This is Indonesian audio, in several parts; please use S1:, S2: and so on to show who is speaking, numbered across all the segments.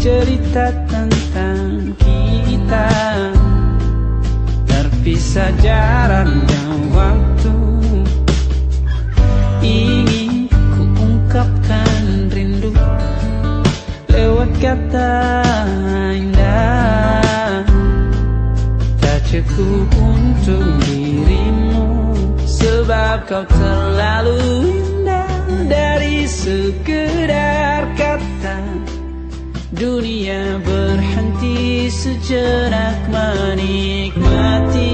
S1: cerita tentang kita. Terpisah jarak dan waktu Ingin ku ungkapkan rindu Lewat kata indah. Tak cukup untuk dirimu Sebab kau terlalu indah Dari sekedar Dunia berhenti sejenak menikmati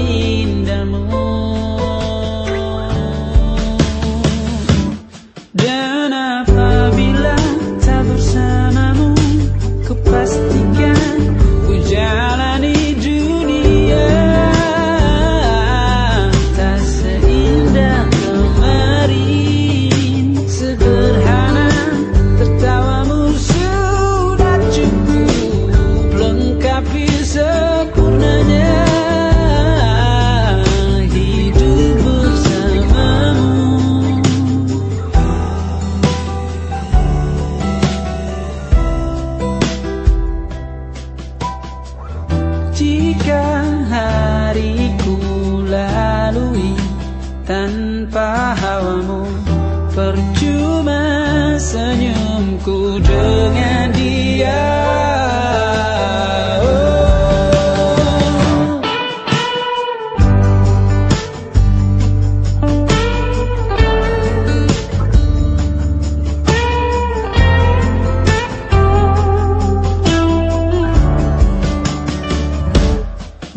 S1: tanpa hawamu Percuma senyumku dengan dia Oh.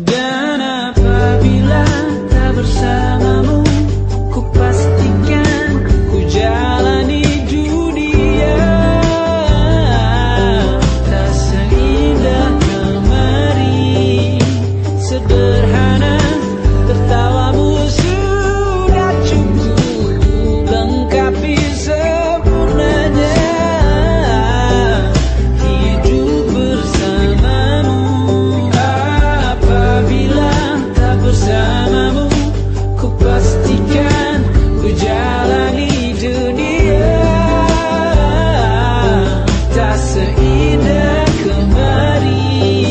S1: Dan apabila tak bersamamu Sadar kemari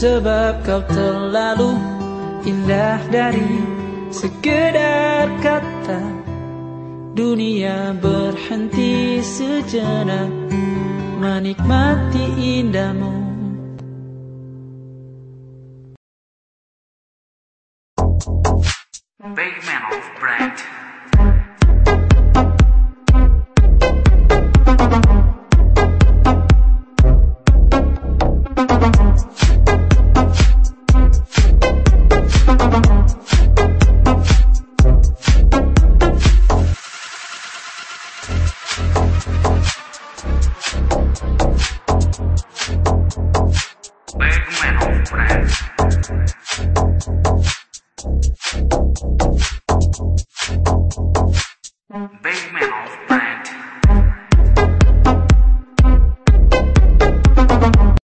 S1: Sebab kau terlalu indah dari sekedar kata Dunia berhenti sejenak menikmati indahmu. Big Man of Brand.